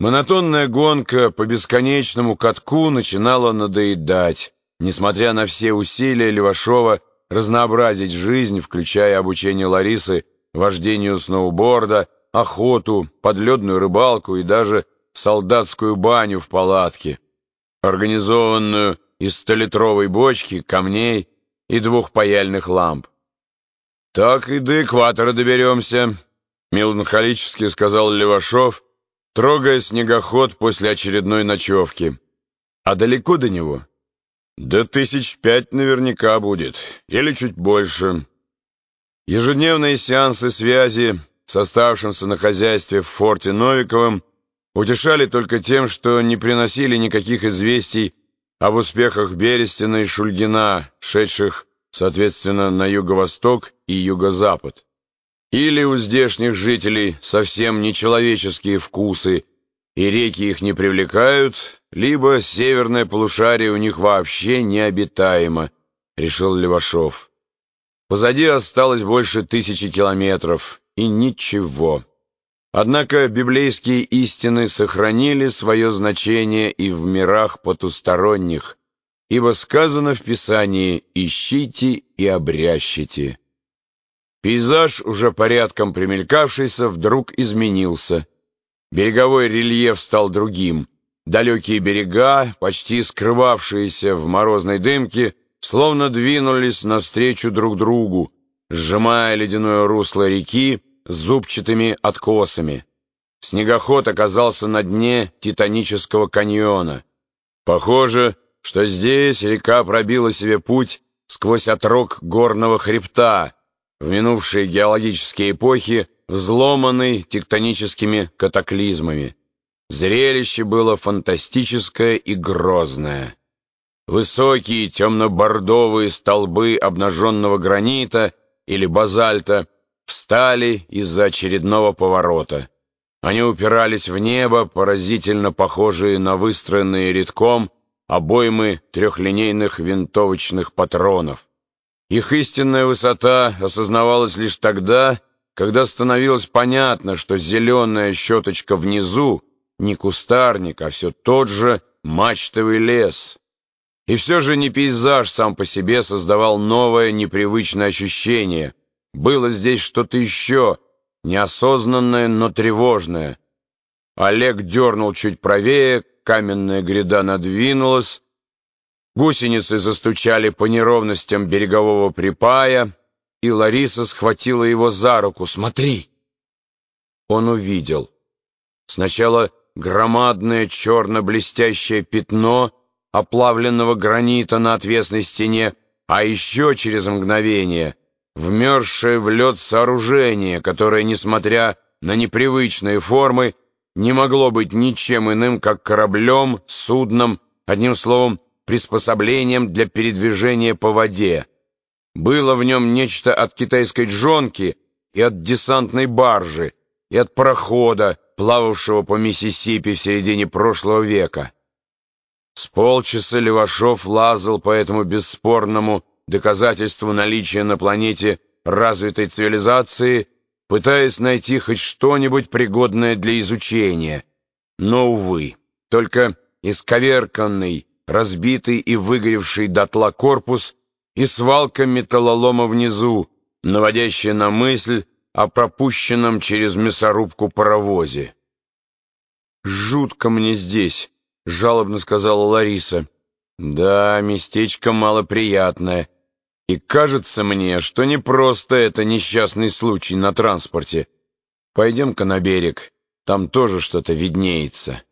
Монотонная гонка по бесконечному катку начинала надоедать, несмотря на все усилия Левашова разнообразить жизнь, включая обучение Ларисы вождению сноуборда, охоту, подледную рыбалку и даже солдатскую баню в палатке, организованную из столитровой бочки, камней и двух паяльных ламп. «Так и до экватора доберемся», — меланхолически сказал Левашов, трогая снегоход после очередной ночевки. «А далеко до него?» «Да тысяч пять наверняка будет, или чуть больше». Ежедневные сеансы связи с оставшимся на хозяйстве в форте Новиковым утешали только тем, что не приносили никаких известий об успехах Берестина и Шульгина, шедших, соответственно, на юго-восток и юго-запад. Или у здешних жителей совсем нечеловеческие вкусы, и реки их не привлекают, либо северное полушарие у них вообще необитаемо, решил Левашов. Позади осталось больше тысячи километров, и ничего. Однако библейские истины сохранили свое значение и в мирах потусторонних, ибо сказано в Писании «ищите и обрящите». Пейзаж, уже порядком примелькавшийся, вдруг изменился. Береговой рельеф стал другим. Далекие берега, почти скрывавшиеся в морозной дымке, словно двинулись навстречу друг другу, сжимая ледяное русло реки с зубчатыми откосами. Снегоход оказался на дне Титанического каньона. Похоже, что здесь река пробила себе путь сквозь отрог горного хребта, в минувшие геологические эпохи, взломанный тектоническими катаклизмами. Зрелище было фантастическое и грозное. Высокие темно-бордовые столбы обнаженного гранита или базальта встали из-за очередного поворота. Они упирались в небо, поразительно похожие на выстроенные редком обоймы трехлинейных винтовочных патронов. Их истинная высота осознавалась лишь тогда, когда становилось понятно, что зеленая щеточка внизу не кустарник, а все тот же мачтовый лес. И все же не пейзаж сам по себе создавал новое непривычное ощущение. Было здесь что-то еще, неосознанное, но тревожное. Олег дернул чуть правее, каменная гряда надвинулась, гусеницы застучали по неровностям берегового припая, и Лариса схватила его за руку. «Смотри!» Он увидел. Сначала громадное черно-блестящее пятно — оплавленного гранита на отвесной стене, а еще через мгновение вмерзшее в лед сооружение, которое, несмотря на непривычные формы, не могло быть ничем иным, как кораблем, судном, одним словом, приспособлением для передвижения по воде. Было в нем нечто от китайской джонки и от десантной баржи, и от парохода, плававшего по Миссисипи в середине прошлого века. С полчаса Левашов лазал по этому бесспорному доказательству наличия на планете развитой цивилизации, пытаясь найти хоть что-нибудь пригодное для изучения. Но, увы, только исковерканный, разбитый и выгоревший дотла корпус и свалка металлолома внизу, наводящая на мысль о пропущенном через мясорубку паровозе. «Жутко мне здесь», — жалобно сказала Лариса. «Да, местечко малоприятное. И кажется мне, что не просто это несчастный случай на транспорте. Пойдем-ка на берег, там тоже что-то виднеется».